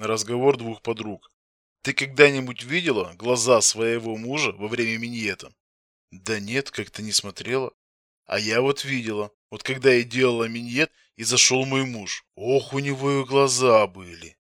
на разговор двух подруг. Ты когда-нибудь видела глаза своего мужа во время миньета? Да нет, как-то не смотрела. А я вот видела. Вот когда я делала миньет, и зашел мой муж. Ох, у него и глаза были.